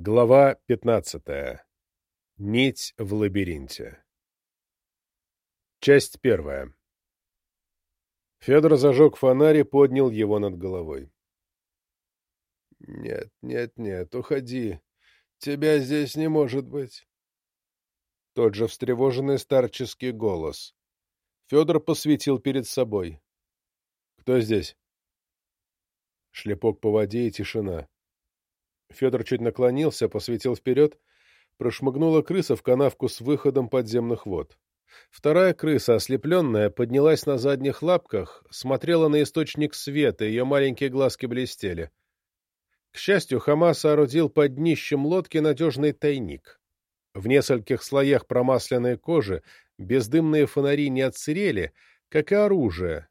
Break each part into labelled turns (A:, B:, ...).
A: Глава 15. Нить в лабиринте. Часть первая. Федор зажег фонарь и поднял его над головой. «Нет, нет, нет, уходи. Тебя здесь не может быть». Тот же встревоженный старческий голос. Федор посветил перед собой. «Кто здесь?» Шлепок по воде и тишина. Федор чуть наклонился, посветил вперед. Прошмыгнула крыса в канавку с выходом подземных вод. Вторая крыса, ослепленная, поднялась на задних лапках, смотрела на источник света, ее маленькие глазки блестели. К счастью, Хама соорудил под днищем лодки надежный тайник. В нескольких слоях промасленной кожи бездымные фонари не отсырели, как и оружие,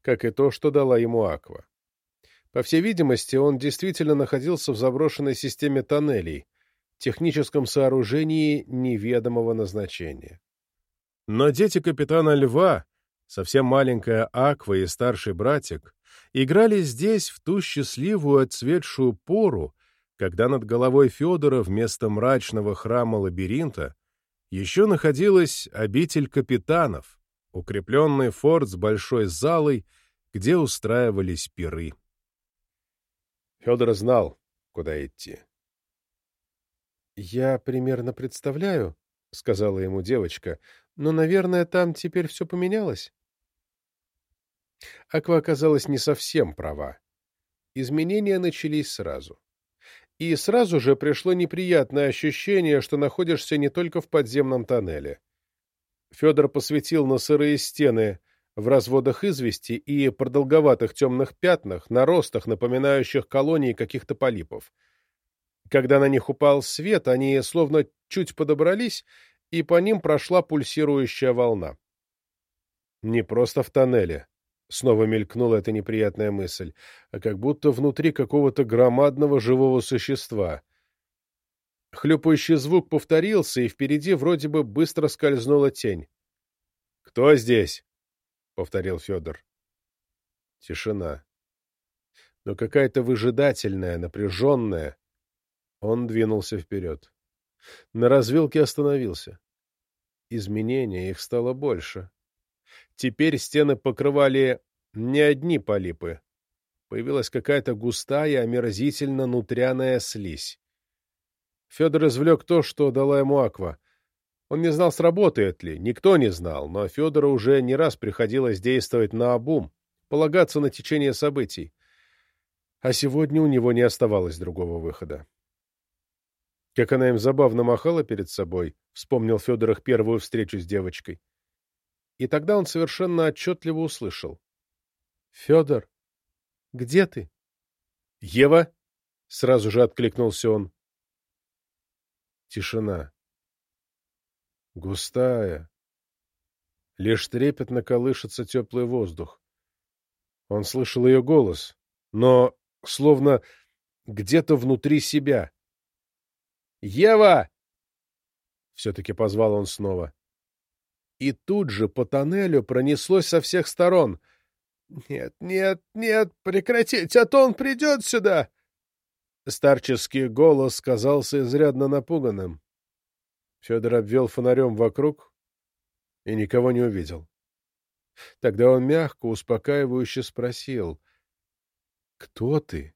A: как и то, что дала ему Аква. По всей видимости, он действительно находился в заброшенной системе тоннелей, техническом сооружении неведомого назначения. Но дети капитана Льва, совсем маленькая Аква и старший братик, играли здесь в ту счастливую отцветшую пору, когда над головой Федора вместо мрачного храма лабиринта еще находилась обитель капитанов, укрепленный форт с большой залой, где устраивались пиры. Федор знал, куда идти. «Я примерно представляю», — сказала ему девочка, — «но, наверное, там теперь все поменялось». Аква оказалась не совсем права. Изменения начались сразу. И сразу же пришло неприятное ощущение, что находишься не только в подземном тоннеле. Федор посветил на сырые стены в разводах извести и продолговатых темных пятнах, наростах, напоминающих колонии каких-то полипов. Когда на них упал свет, они словно чуть подобрались, и по ним прошла пульсирующая волна. Не просто в тоннеле, — снова мелькнула эта неприятная мысль, а как будто внутри какого-то громадного живого существа. Хлюпающий звук повторился, и впереди вроде бы быстро скользнула тень. «Кто здесь?» — повторил Федор. Тишина. Но какая-то выжидательная, напряженная. Он двинулся вперед. На развилке остановился. Изменения их стало больше. Теперь стены покрывали не одни полипы. Появилась какая-то густая, омерзительно-нутряная слизь. Федор извлек то, что дала ему Аква. Он не знал, сработает ли, никто не знал, но Федору уже не раз приходилось действовать на обум, полагаться на течение событий. А сегодня у него не оставалось другого выхода. Как она им забавно махала перед собой, вспомнил Федор их первую встречу с девочкой. И тогда он совершенно отчетливо услышал. — Федор, где ты? — Ева! — сразу же откликнулся он. Тишина. Густая. Лишь трепетно колышется теплый воздух. Он слышал ее голос, но словно где-то внутри себя. «Ева!» Все-таки позвал он снова. И тут же по тоннелю пронеслось со всех сторон. «Нет, нет, нет, прекратите, а то он придет сюда!» Старческий голос казался изрядно напуганным. Федор обвел фонарем вокруг и никого не увидел. Тогда он мягко, успокаивающе спросил. — Кто ты?